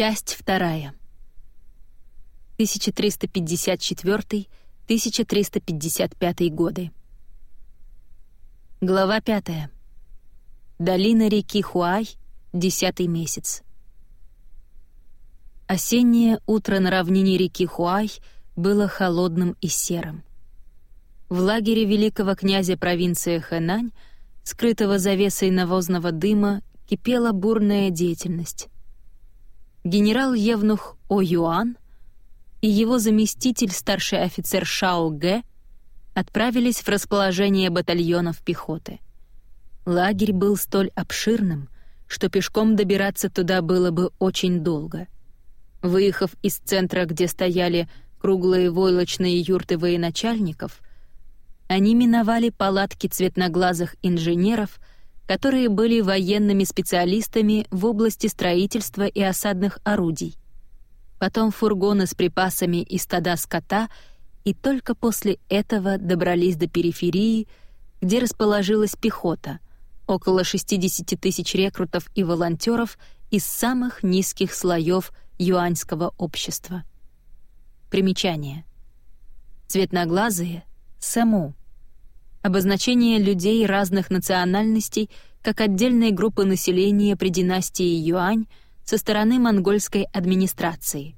Часть вторая. 1354-1355 годы. Глава пятая. Долина реки Хуай, десятый месяц. Осеннее утро на равнине реки Хуай было холодным и серым. В лагере великого князя провинции Хэнань, скрытого завесой навозного дыма, кипела бурная деятельность. Генерал-евнух О Юан и его заместитель, старший офицер Шао Гэ, отправились в расположение батальонов пехоты. Лагерь был столь обширным, что пешком добираться туда было бы очень долго. Выехав из центра, где стояли круглые войлочные юрты военачальников, они миновали палатки цветноглазых инженеров, которые были военными специалистами в области строительства и осадных орудий. Потом фургоны с припасами и стада скота, и только после этого добрались до периферии, где расположилась пехота, около 60 тысяч рекрутов и волонтеров из самых низких слоев юаньского общества. Примечание. Цветноглазые — саму. Обозначение людей разных национальностей как отдельной группы населения при династии Юань со стороны монгольской администрации.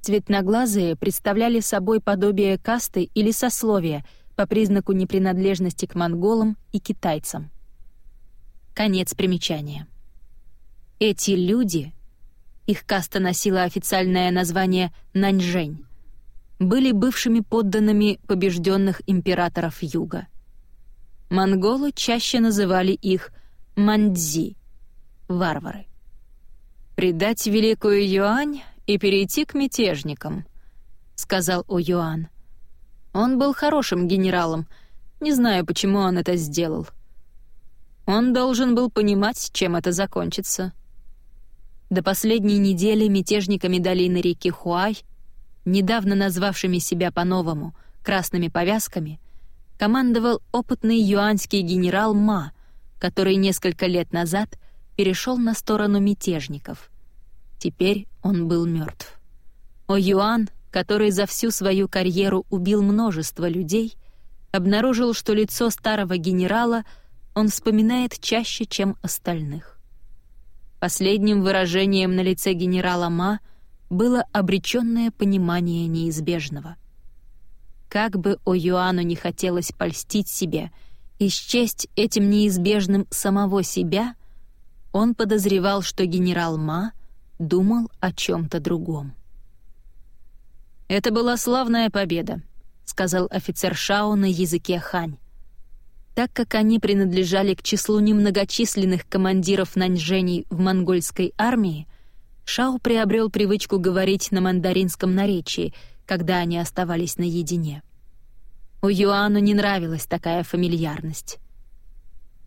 Цветноглазые представляли собой подобие касты или сословия по признаку непринадлежности к монголам и китайцам. Конец примечания. Эти люди — их каста носила официальное название Наньжэнь, были бывшими подданными побежденных императоров Юга. Монголы чаще называли их мандзи — варвары. «Предать Великую Юань и перейти к мятежникам», — сказал О Юан. Он был хорошим генералом, не знаю, почему он это сделал. Он должен был понимать, чем это закончится. До последней недели мятежниками долины реки Хуай, недавно назвавшими себя по-новому «красными повязками», командовал опытный юаньский генерал Ма, который несколько лет назад перешел на сторону мятежников. Теперь он был мертв. О Юан, который за всю свою карьеру убил множество людей, обнаружил, что лицо старого генерала он вспоминает чаще, чем остальных. Последним выражением на лице генерала Ма было обреченное понимание неизбежного. Как бы О Юану не хотелось польстить себе и счесть этим неизбежным самого себя, он подозревал, что генерал Ма думал о чем-то другом. «Это была славная победа», — сказал офицер Шао на языке хань. Так как они принадлежали к числу немногочисленных командиров наньжений в монгольской армии, Шао приобрел привычку говорить на мандаринском наречии, когда они оставались наедине. У Юану не нравилась такая фамильярность.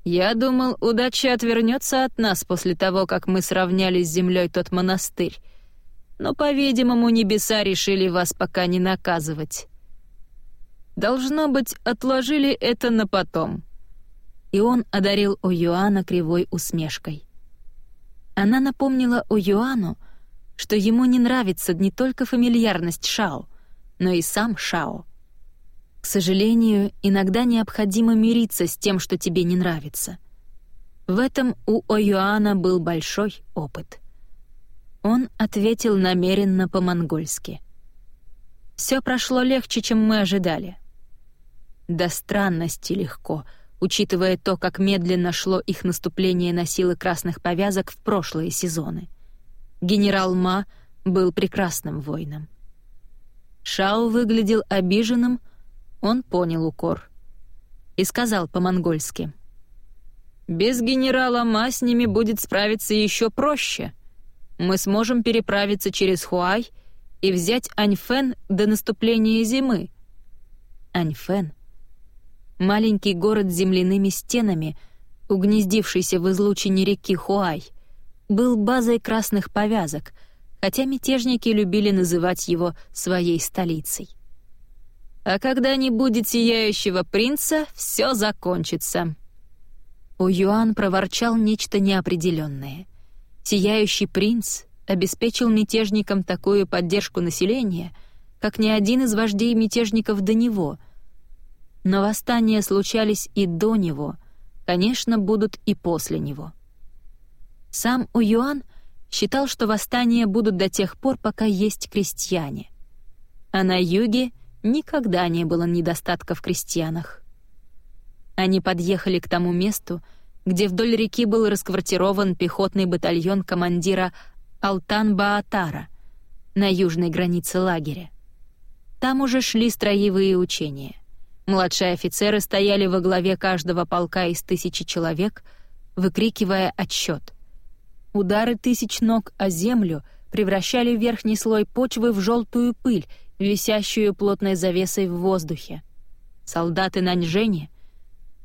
«Я думал, удача отвернется от нас после того, как мы сравняли с землей тот монастырь. Но, по-видимому, небеса решили вас пока не наказывать. Должно быть, отложили это на потом». И он одарил О'Юана кривой усмешкой. Она напомнила О'Юану, что ему не нравится не только фамильярность Шао, но и сам Шао. К сожалению, иногда необходимо мириться с тем, что тебе не нравится. В этом у О'Юана был большой опыт. Он ответил намеренно по-монгольски. «Все прошло легче, чем мы ожидали. До странности легко, учитывая то, как медленно шло их наступление на силы красных повязок в прошлые сезоны. Генерал Ма был прекрасным воином. Шао выглядел обиженным, он понял укор. И сказал по-монгольски. «Без генерала Ма с ними будет справиться еще проще. Мы сможем переправиться через Хуай и взять Аньфэн до наступления зимы». Аньфэн — маленький город с земляными стенами, угнездившийся в излучине реки Хуай, был базой красных повязок, хотя мятежники любили называть его своей столицей. «А когда не будет сияющего принца, все закончится». У Юан проворчал нечто неопределенное. «Сияющий принц» обеспечил мятежникам такую поддержку населения, как ни один из вождей мятежников до него. Но восстания случались и до него, конечно, будут и после него. Сам Уюан считал, что восстания будут до тех пор, пока есть крестьяне. А на юге никогда не было недостатка в крестьянах. Они подъехали к тому месту, где вдоль реки был расквартирован пехотный батальон командира Алтан-Баатара на южной границе лагеря. Там уже шли строевые учения. Младшие офицеры стояли во главе каждого полка из тысячи человек, выкрикивая отсчет. Удары тысяч ног о землю превращали верхний слой почвы в желтую пыль, висящую плотной завесой в воздухе. Солдаты Наньжэни,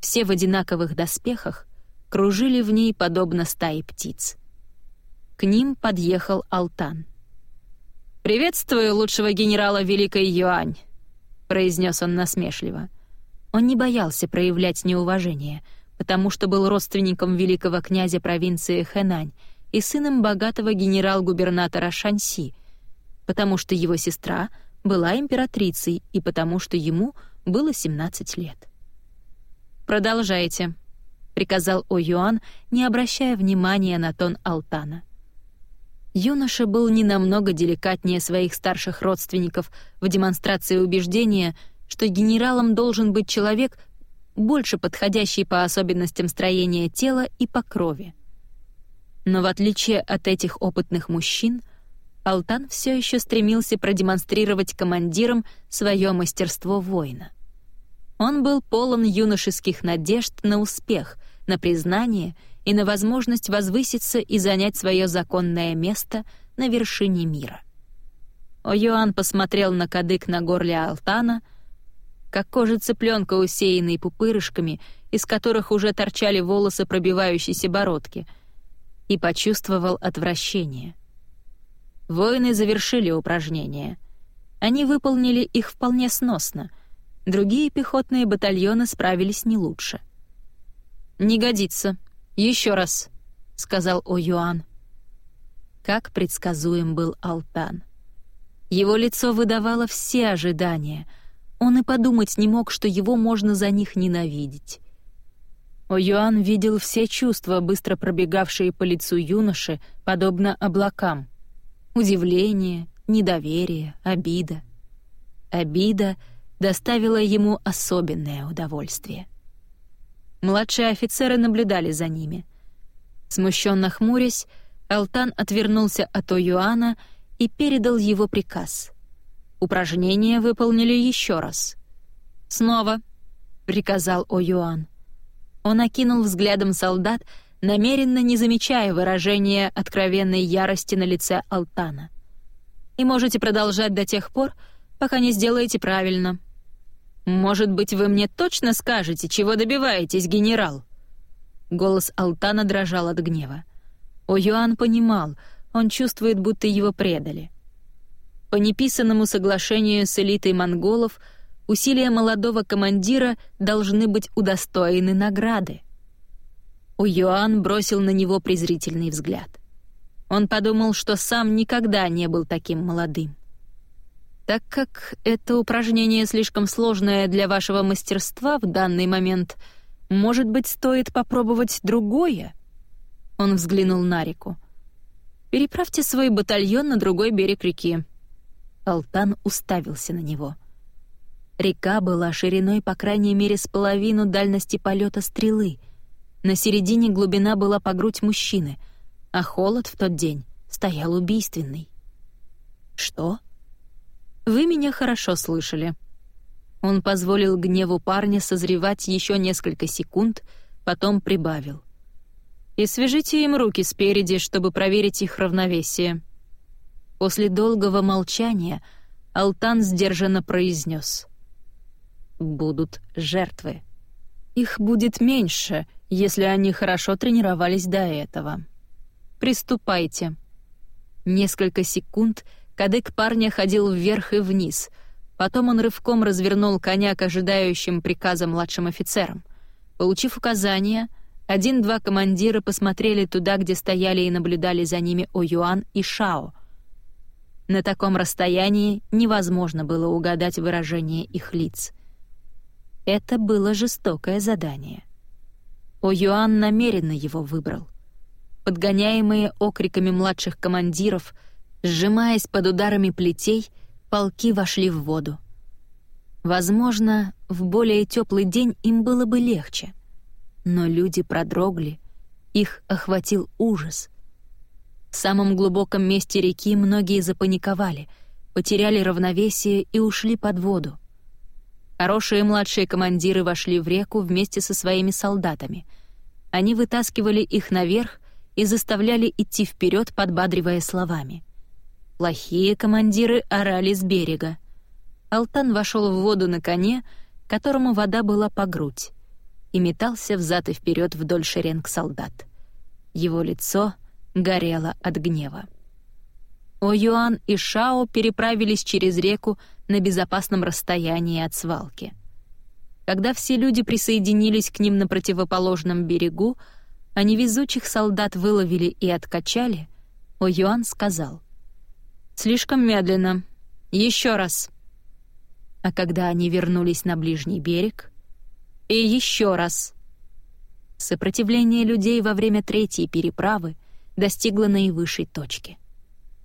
все в одинаковых доспехах, кружили в ней подобно стае птиц. К ним подъехал Алтан. «Приветствую лучшего генерала Великой Юань», — произнес он насмешливо. Он не боялся проявлять неуважение, потому что был родственником великого князя провинции Хэнань и сыном богатого генерал-губернатора Шанси, потому что его сестра была императрицей и потому что ему было 17 лет. «Продолжайте», — приказал О Юан, не обращая внимания на тон Алтана. Юноша был не намного деликатнее своих старших родственников в демонстрации убеждения, что генералом должен быть человек, больше подходящий по особенностям строения тела и по крови. Но в отличие от этих опытных мужчин, Алтан все еще стремился продемонстрировать командирам свое мастерство воина. Он был полон юношеских надежд на успех, на признание — и на возможность возвыситься и занять свое законное место на вершине мира. О'Юан посмотрел на кадык на горле Алтана, как кожа цыпленка, усеянный пупырышками, из которых уже торчали волосы пробивающейся бородки, и почувствовал отвращение. Воины завершили упражнения. Они выполнили их вполне сносно, другие пехотные батальоны справились не лучше. «Не годится», еще раз», — сказал О Юан. Как предсказуем был Алтан. Его лицо выдавало все ожидания. Он и подумать не мог, что его можно за них ненавидеть. О Юан видел все чувства, быстро пробегавшие по лицу юноши, подобно облакам. Удивление, недоверие, обида. Обида доставила ему особенное удовольствие. Младшие офицеры наблюдали за ними. Смущенно хмурясь, Алтан отвернулся от Оюана и передал его приказ. Упражнение выполнили еще раз. «Снова», — приказал Оюан. Он окинул взглядом солдат, намеренно не замечая выражения откровенной ярости на лице Алтана. «И можете продолжать до тех пор, пока не сделаете правильно». «Может быть, вы мне точно скажете, чего добиваетесь, генерал?» Голос Алтана дрожал от гнева. О Юан понимал, он чувствует, будто его предали. По неписанному соглашению с элитой монголов усилия молодого командира должны быть удостоены награды. У Юан бросил на него презрительный взгляд. Он подумал, что сам никогда не был таким молодым. Так как это упражнение слишком сложное для вашего мастерства в данный момент, может быть, стоит попробовать другое?» Он взглянул на реку. «Переправьте свой батальон на другой берег реки». Алтан уставился на него. Река была шириной по крайней мере с половину дальности полета стрелы. На середине глубина была по грудь мужчины, а холод в тот день стоял убийственный. «Что?» Вы меня хорошо слышали». Он позволил гневу парня созревать еще несколько секунд, потом прибавил. «И свяжите им руки спереди, чтобы проверить их равновесие». После долгого молчания Алтан сдержанно произнес. «Будут жертвы. Их будет меньше, если они хорошо тренировались до этого. Приступайте». Несколько секунд — Кадык парня ходил вверх и вниз. Потом он рывком развернул коня к ожидающим приказа младшим офицерам. Получив указания, Один-два командира посмотрели туда, где стояли и наблюдали за ними О'Юан и Шао. На таком расстоянии невозможно было угадать выражение их лиц. Это было жестокое задание. О'Юан намеренно его выбрал. Подгоняемые окриками младших командиров, сжимаясь под ударами плетей, полки вошли в воду. Возможно, в более теплый день им было бы легче. Но люди продрогли, их охватил ужас. В самом глубоком месте реки многие запаниковали, потеряли равновесие и ушли под воду. Хорошие младшие командиры вошли в реку вместе со своими солдатами. Они вытаскивали их наверх и заставляли идти вперед, подбадривая словами. Плохие командиры орали с берега. Алтан вошел в воду на коне, которому вода была по грудь, и метался взад и вперед вдоль шеренг солдат. Его лицо горело от гнева. О-Юан и Шао переправились через реку на безопасном расстоянии от свалки. Когда все люди присоединились к ним на противоположном берегу, а невезучих солдат выловили и откачали, О-Юан сказал «Слишком медленно. Еще раз» а когда они вернулись на ближний берег... И еще раз. Сопротивление людей во время третьей переправы достигло наивысшей точки.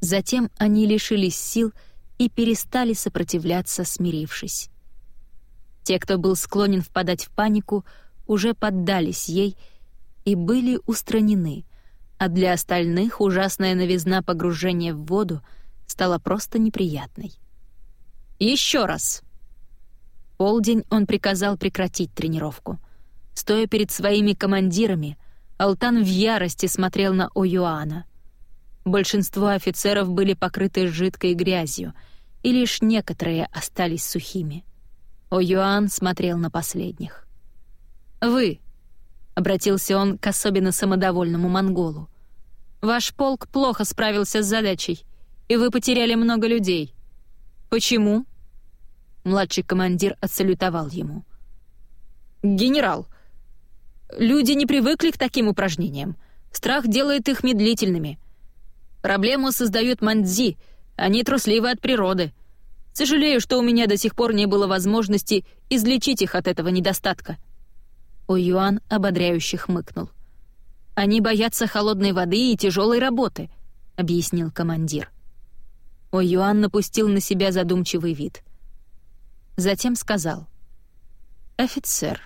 Затем они лишились сил и перестали сопротивляться, смирившись. Те, кто был склонен впадать в панику, уже поддались ей и были устранены, а для остальных ужасная новизна погружения в воду стала просто неприятной. Еще раз!» полдень он приказал прекратить тренировку. Стоя перед своими командирами, Алтан в ярости смотрел на Оюана. Большинство офицеров были покрыты жидкой грязью, и лишь некоторые остались сухими. Оюан смотрел на последних. «Вы», — обратился он к особенно самодовольному монголу, «ваш полк плохо справился с задачей, и вы потеряли много людей. Почему?» Младший командир отсалютовал ему. «Генерал, люди не привыкли к таким упражнениям. Страх делает их медлительными. Проблему создают мандзи, они трусливы от природы. Сожалею, что у меня до сих пор не было возможности излечить их от этого недостатка». Юан ободряюще хмыкнул. «Они боятся холодной воды и тяжелой работы», — объяснил командир. Юан напустил на себя задумчивый вид — Затем сказал. «Офицер,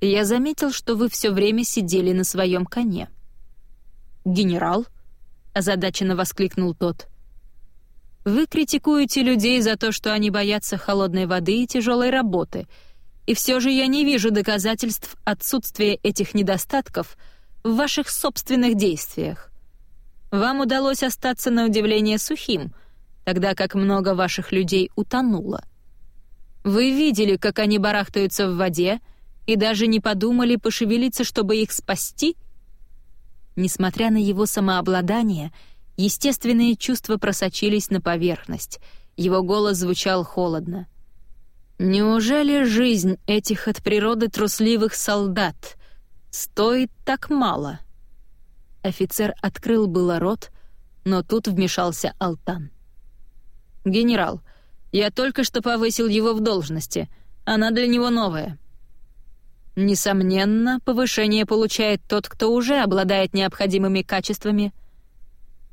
я заметил, что вы все время сидели на своем коне». «Генерал?» — озадаченно воскликнул тот. «Вы критикуете людей за то, что они боятся холодной воды и тяжелой работы, и все же я не вижу доказательств отсутствия этих недостатков в ваших собственных действиях. Вам удалось остаться на удивление сухим, тогда как много ваших людей утонуло. Вы видели, как они барахтаются в воде, и даже не подумали пошевелиться, чтобы их спасти? Несмотря на его самообладание, естественные чувства просочились на поверхность. Его голос звучал холодно. Неужели жизнь этих от природы трусливых солдат стоит так мало? Офицер открыл было рот, но тут вмешался Алтан. «Генерал, я только что повысил его в должности. Она для него новая. Несомненно, повышение получает тот, кто уже обладает необходимыми качествами.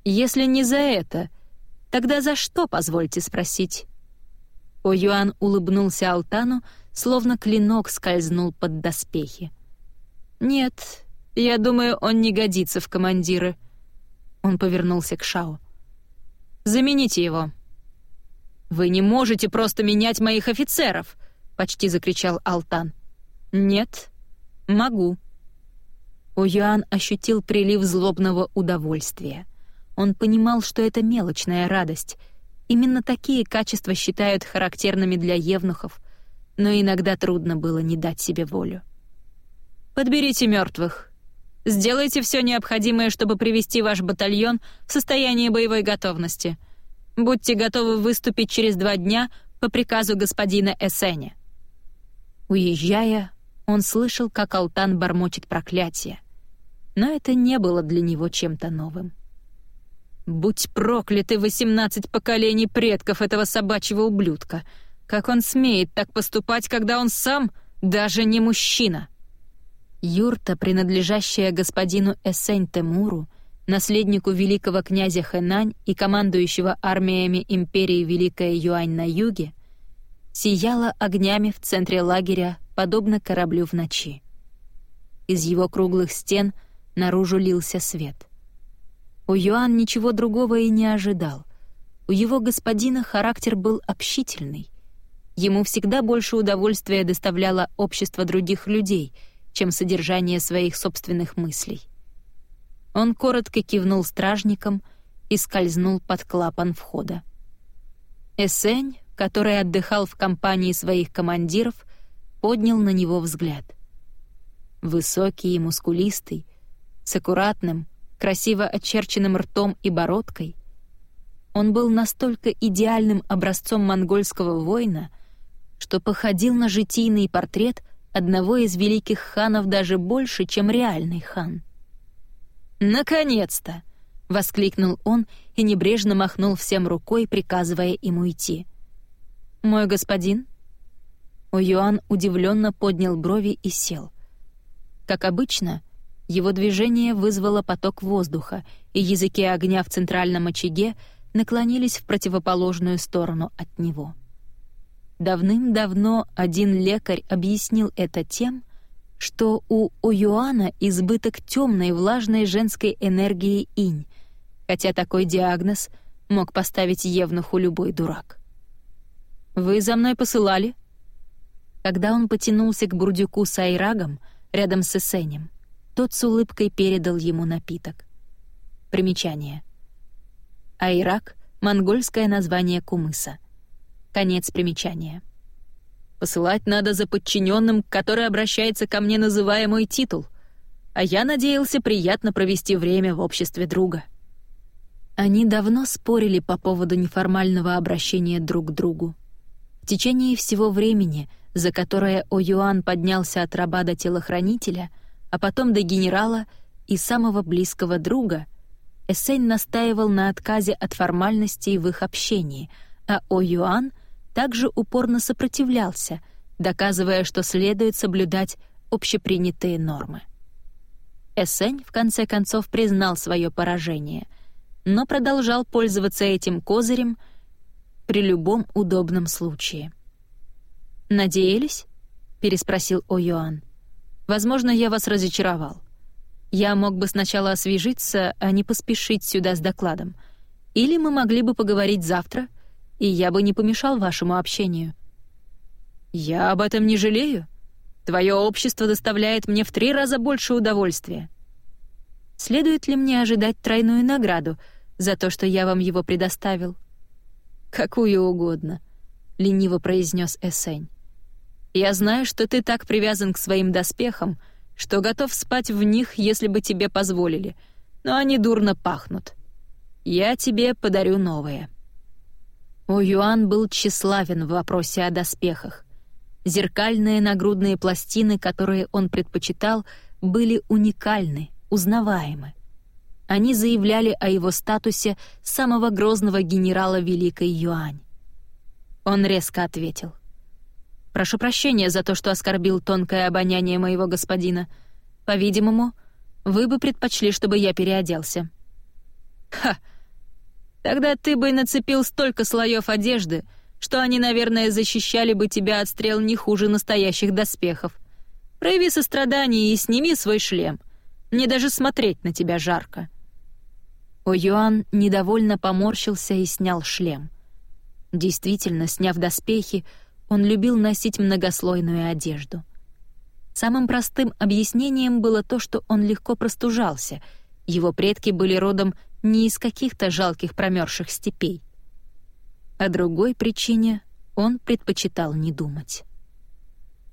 Если не за это, тогда за что, позвольте спросить? О Юан улыбнулся Алтану, словно клинок скользнул под доспехи. «Нет, я думаю, он не годится в командиры». Он повернулся к Шао. «Замените его». «Вы не можете просто менять моих офицеров!» — почти закричал Алтан. «Нет, могу». Уюан ощутил прилив злобного удовольствия. Он понимал, что это мелочная радость. Именно такие качества считают характерными для евнухов, но иногда трудно было не дать себе волю. «Подберите мертвых. Сделайте все необходимое, чтобы привести ваш батальон в состояние боевой готовности», Будьте готовы выступить через два дня по приказу господина Эссеня». Уезжая, он слышал, как Алтан бормочет проклятие. но это не было для него чем-то новым. «Будь прокляты восемнадцать поколений предков этого собачьего ублюдка! Как он смеет так поступать, когда он сам даже не мужчина!» Юрта, принадлежащая господину Эссень Темуру, наследнику великого князя Хэнань и командующего армиями империи Великая Юань на юге, сияла огнями в центре лагеря, подобно кораблю в ночи. Из его круглых стен наружу лился свет. У Юан ничего другого и не ожидал. У его господина характер был общительный. Ему всегда больше удовольствия доставляло общество других людей — чем содержание своих собственных мыслей. Он коротко кивнул стражникам и скользнул под клапан входа. Эсень, который отдыхал в компании своих командиров, поднял на него взгляд. Высокий и мускулистый, с аккуратным, красиво очерченным ртом и бородкой, он был настолько идеальным образцом монгольского воина, что походил на житийный портрет одного из великих ханов даже больше, чем реальный хан. «Наконец-то!» — воскликнул он и небрежно махнул всем рукой, приказывая им уйти. «Мой господин?» О'Юан удивленно поднял брови и сел. Как обычно, его движение вызвало поток воздуха, и языки огня в центральном очаге наклонились в противоположную сторону от него. Давным-давно один лекарь объяснил это тем, что у Оюана избыток темной влажной женской энергии инь, хотя такой диагноз мог поставить Евнуху любой дурак. «Вы за мной посылали?» Когда он потянулся к бурдюку с айрагом рядом с Эсенем, тот с улыбкой передал ему напиток. Примечание. Айрак — монгольское название кумыса — Конец примечания. Посылать надо за подчиненным, который обращается ко мне, называя мой титул. А я надеялся приятно провести время в обществе друга. Они давно спорили по поводу неформального обращения друг к другу. В течение всего времени, за которое О'Юан поднялся от раба до телохранителя, а потом до генерала и самого близкого друга, Эссень настаивал на отказе от формальностей в их общении, а О'Юан также упорно сопротивлялся, доказывая, что следует соблюдать общепринятые нормы. Эссень в конце концов признал свое поражение, но продолжал пользоваться этим козырем при любом удобном случае. «Надеялись?» — переспросил О'Юан. «Возможно, я вас разочаровал. Я мог бы сначала освежиться, а не поспешить сюда с докладом. Или мы могли бы поговорить завтра — и я бы не помешал вашему общению». «Я об этом не жалею. Твое общество доставляет мне в три раза больше удовольствия». «Следует ли мне ожидать тройную награду за то, что я вам его предоставил?» «Какую угодно», — лениво произнес Эсень. «Я знаю, что ты так привязан к своим доспехам, что готов спать в них, если бы тебе позволили, но они дурно пахнут. Я тебе подарю новые». О Юан был тщеславен в вопросе о доспехах. Зеркальные нагрудные пластины, которые он предпочитал, были уникальны, узнаваемы. Они заявляли о его статусе самого грозного генерала Великой Юань. Он резко ответил. «Прошу прощения за то, что оскорбил тонкое обоняние моего господина. По-видимому, вы бы предпочли, чтобы я переоделся». «Ха!» Тогда ты бы нацепил столько слоев одежды, что они, наверное, защищали бы тебя от стрел не хуже настоящих доспехов. Прояви сострадание и сними свой шлем. Мне даже смотреть на тебя жарко». О недовольно поморщился и снял шлем. Действительно, сняв доспехи, он любил носить многослойную одежду. Самым простым объяснением было то, что он легко простужался. Его предки были родом не из каких-то жалких промерзших степей. О другой причине он предпочитал не думать.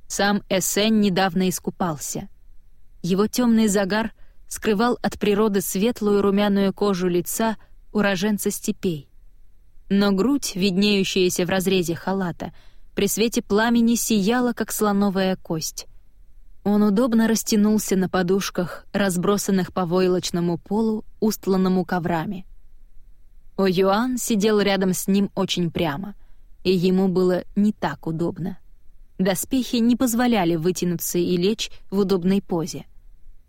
Сам Эссен недавно искупался. Его темный загар скрывал от природы светлую румяную кожу лица уроженца степей. Но грудь, виднеющаяся в разрезе халата, при свете пламени сияла, как слоновая кость. Он удобно растянулся на подушках, разбросанных по войлочному полу, устланному коврами. О Юан сидел рядом с ним очень прямо, и ему было не так удобно. Доспехи не позволяли вытянуться и лечь в удобной позе.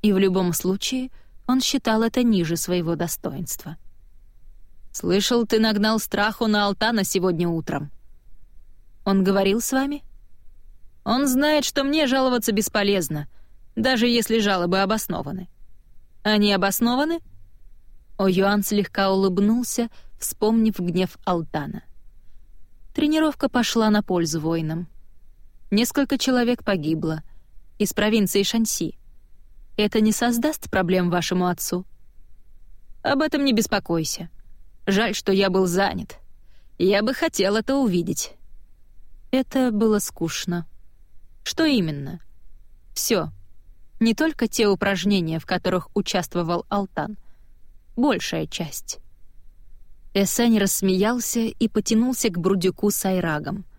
И в любом случае он считал это ниже своего достоинства. «Слышал, ты нагнал страху на Алтана сегодня утром». «Он говорил с вами?» «Он знает, что мне жаловаться бесполезно, даже если жалобы обоснованы». «Они обоснованы?» О Юан слегка улыбнулся, вспомнив гнев Алтана. Тренировка пошла на пользу воинам. Несколько человек погибло. Из провинции Шанси. Это не создаст проблем вашему отцу? Об этом не беспокойся. Жаль, что я был занят. Я бы хотел это увидеть. Это было скучно. Что именно? Все. Не только те упражнения, в которых участвовал Алтан. Большая часть. Эсень рассмеялся и потянулся к Брудюку с Айрагом —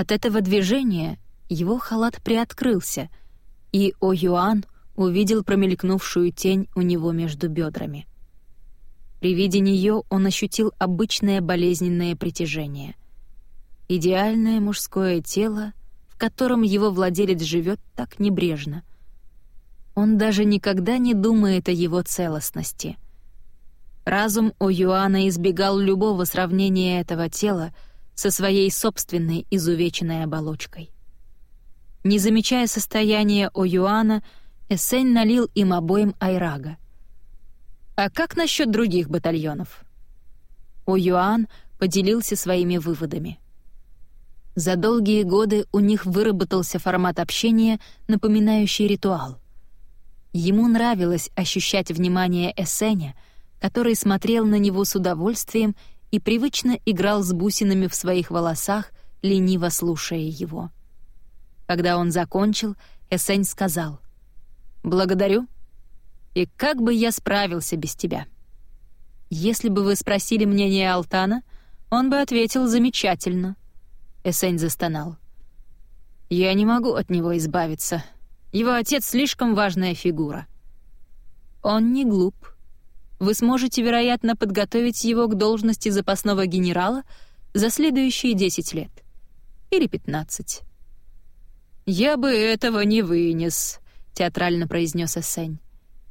от этого движения его халат приоткрылся, и О-Юан увидел промелькнувшую тень у него между бедрами. При виде нее он ощутил обычное болезненное притяжение. Идеальное мужское тело, котором его владелец живет так небрежно. Он даже никогда не думает о его целостности. Разум О Юана избегал любого сравнения этого тела — со своей собственной изувеченной оболочкой. Не замечая состояния О'Юана, Эссень налил им обоим айрага. «А как насчет других батальонов?» О'Юан поделился своими выводами. За долгие годы у них выработался формат общения, напоминающий ритуал. Ему нравилось ощущать внимание Эссеня, который смотрел на него с удовольствием и привычно играл с бусинами в своих волосах, лениво слушая его. Когда он закончил, Эсень сказал «Благодарю. И как бы я справился без тебя?» «Если бы вы спросили мнение Алтана, он бы ответил замечательно». Эсень застонал. «Я не могу от него избавиться. Его отец слишком важная фигура». «Он не глуп», вы сможете, вероятно, подготовить его к должности запасного генерала за следующие 10 лет. Или 15. «Я бы этого не вынес», — театрально произнес Эссень.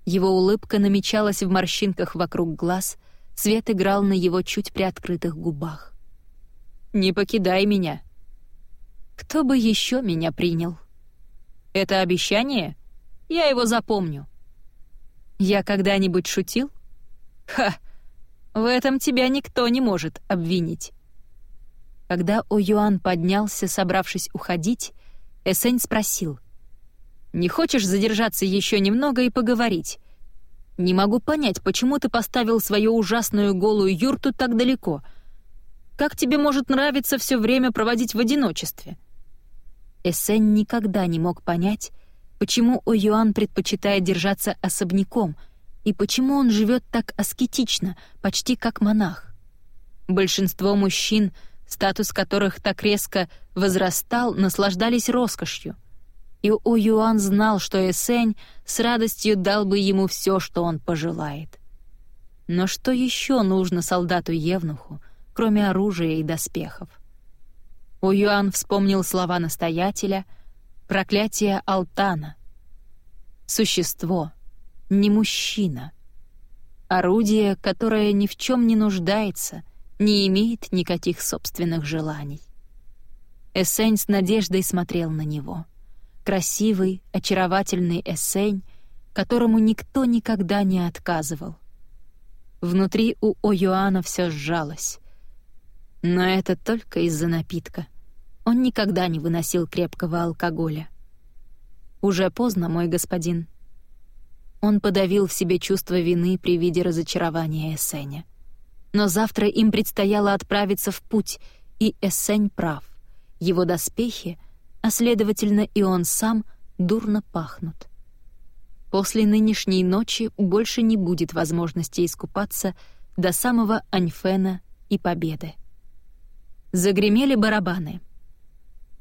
Его улыбка намечалась в морщинках вокруг глаз, свет играл на его чуть приоткрытых губах. «Не покидай меня». «Кто бы еще меня принял?» «Это обещание? Я его запомню». «Я когда-нибудь шутил?» Ха! В этом тебя никто не может обвинить. Когда О-Юан поднялся, собравшись уходить, Эсень спросил. «Не хочешь задержаться еще немного и поговорить? Не могу понять, почему ты поставил свою ужасную голую юрту так далеко. Как тебе может нравиться все время проводить в одиночестве?» Эсень никогда не мог понять, почему О-Юан предпочитает держаться особняком — и почему он живет так аскетично, почти как монах. Большинство мужчин, статус которых так резко возрастал, наслаждались роскошью. И О Юан знал, что Эсень с радостью дал бы ему все, что он пожелает. Но что еще нужно солдату-евнуху, кроме оружия и доспехов? О Юан вспомнил слова настоятеля, проклятие Алтана. Существо — не мужчина. Орудие, которое ни в чем не нуждается, не имеет никаких собственных желаний. Эссень с надеждой смотрел на него. Красивый, очаровательный Эссень, которому никто никогда не отказывал. Внутри у О'Юана все сжалось. Но это только из-за напитка. Он никогда не выносил крепкого алкоголя. «Уже поздно, мой господин», он подавил в себе чувство вины при виде разочарования Эссеня. Но завтра им предстояло отправиться в путь, и Эссень прав. Его доспехи, а следовательно и он сам, дурно пахнут. После нынешней ночи больше не будет возможности искупаться до самого Аньфена и Победы. Загремели барабаны.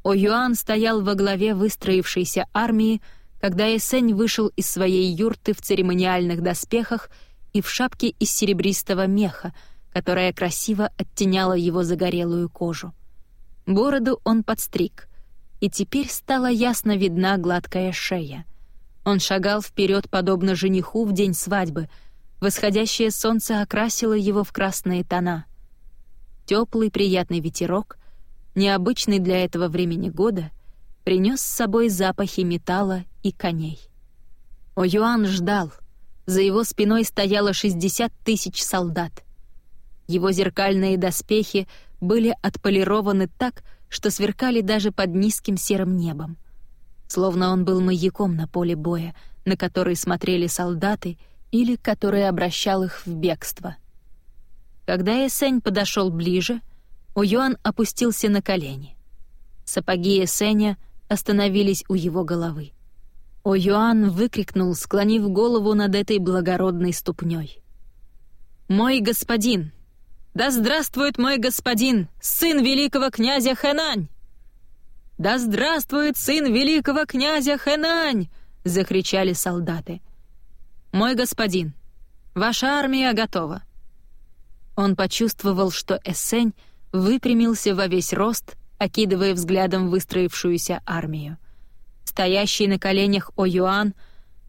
О Юан стоял во главе выстроившейся армии, когда Эсень вышел из своей юрты в церемониальных доспехах и в шапке из серебристого меха, которая красиво оттеняла его загорелую кожу. Бороду он подстриг, и теперь стала ясно видна гладкая шея. Он шагал вперед, подобно жениху в день свадьбы. Восходящее солнце окрасило его в красные тона. Теплый приятный ветерок, необычный для этого времени года, принес с собой запахи металла и коней. О'Юан ждал. За его спиной стояло 60 тысяч солдат. Его зеркальные доспехи были отполированы так, что сверкали даже под низким серым небом. Словно он был маяком на поле боя, на который смотрели солдаты или который обращал их в бегство. Когда Эсень подошел ближе, Уюан опустился на колени. Сапоги Эсеня остановились у его головы. О'Юан выкрикнул, склонив голову над этой благородной ступней. «Мой господин! Да здравствует мой господин, сын великого князя Хэнань!» «Да здравствует сын великого князя Хэнань!» — закричали солдаты. «Мой господин, ваша армия готова». Он почувствовал, что Эссень выпрямился во весь рост, окидывая взглядом выстроившуюся армию. Стоящий на коленях О'Юан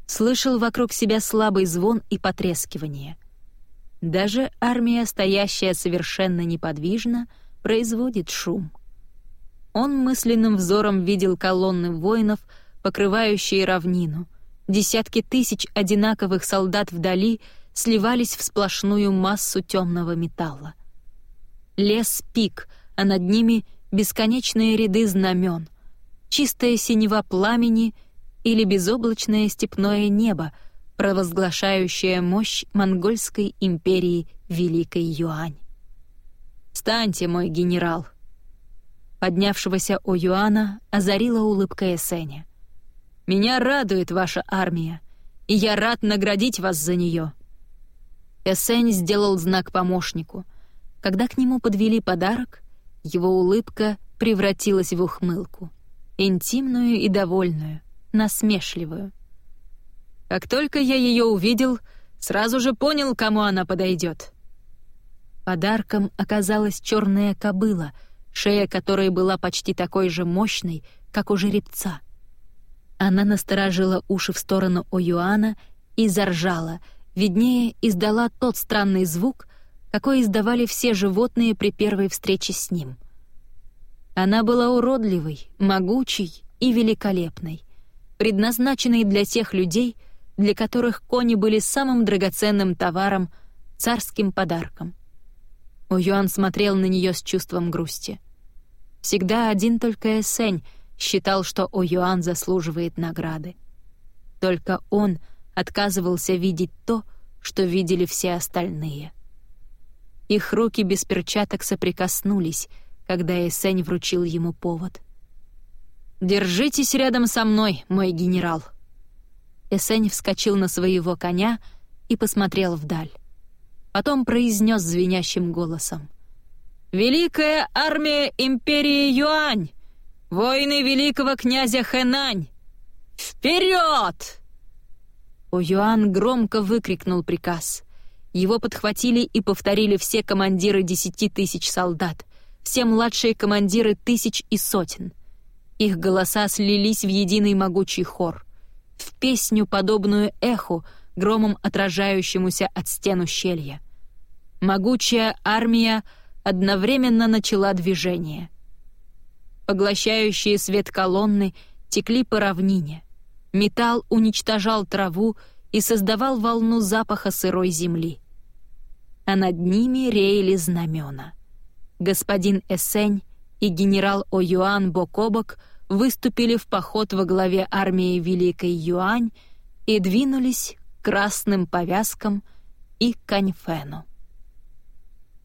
слышал вокруг себя слабый звон и потрескивание — даже армия, стоящая совершенно неподвижно, производит шум. Он мысленным взором видел колонны воинов, покрывающие равнину. Десятки тысяч одинаковых солдат вдали сливались в сплошную массу темного металла. Лес пик, а над ними бесконечные ряды знамен, чистая синева пламени или безоблачное степное небо — провозглашающая мощь монгольской империи Великой Юань. «Встаньте, мой генерал!» Поднявшегося у Юана озарила улыбка Эсеня. «Меня радует ваша армия, и я рад наградить вас за нее». Эсень сделал знак помощнику. Когда к нему подвели подарок, его улыбка превратилась в ухмылку. Интимную и довольную, насмешливую. Как только я ее увидел, сразу же понял, кому она подойдет. Подарком оказалась черная кобыла, шея которой была почти такой же мощной, как у жеребца. Она насторожила уши в сторону О'Юана и заржала, виднее издала тот странный звук, какой издавали все животные при первой встрече с ним. Она была уродливой, могучей и великолепной, предназначенной для тех людей, для которых кони были самым драгоценным товаром, царским подарком. Уюан смотрел на нее с чувством грусти. Всегда один только Эсень считал, что О'Юан заслуживает награды. Только он отказывался видеть то, что видели все остальные. Их руки без перчаток соприкоснулись, когда Эсень вручил ему повод. «Держитесь рядом со мной, мой генерал», Эсень вскочил на своего коня и посмотрел вдаль. Потом произнес звенящим голосом. «Великая армия империи Юань! Воины великого князя Хэнань! Вперед!» У Юан громко выкрикнул приказ. Его подхватили и повторили все командиры десяти тысяч солдат, все младшие командиры тысяч и сотен. Их голоса слились в единый могучий хор в песню, подобную эху, громом отражающемуся от стен ущелья. Могучая армия одновременно начала движение. Поглощающие свет колонны текли по равнине. Металл уничтожал траву и создавал волну запаха сырой земли. А над ними реяли знамена. Господин Эсень и генерал О'Юан бок о бок — выступили в поход во главе армии Великой Юань и двинулись к красным повязкам и Каньфену.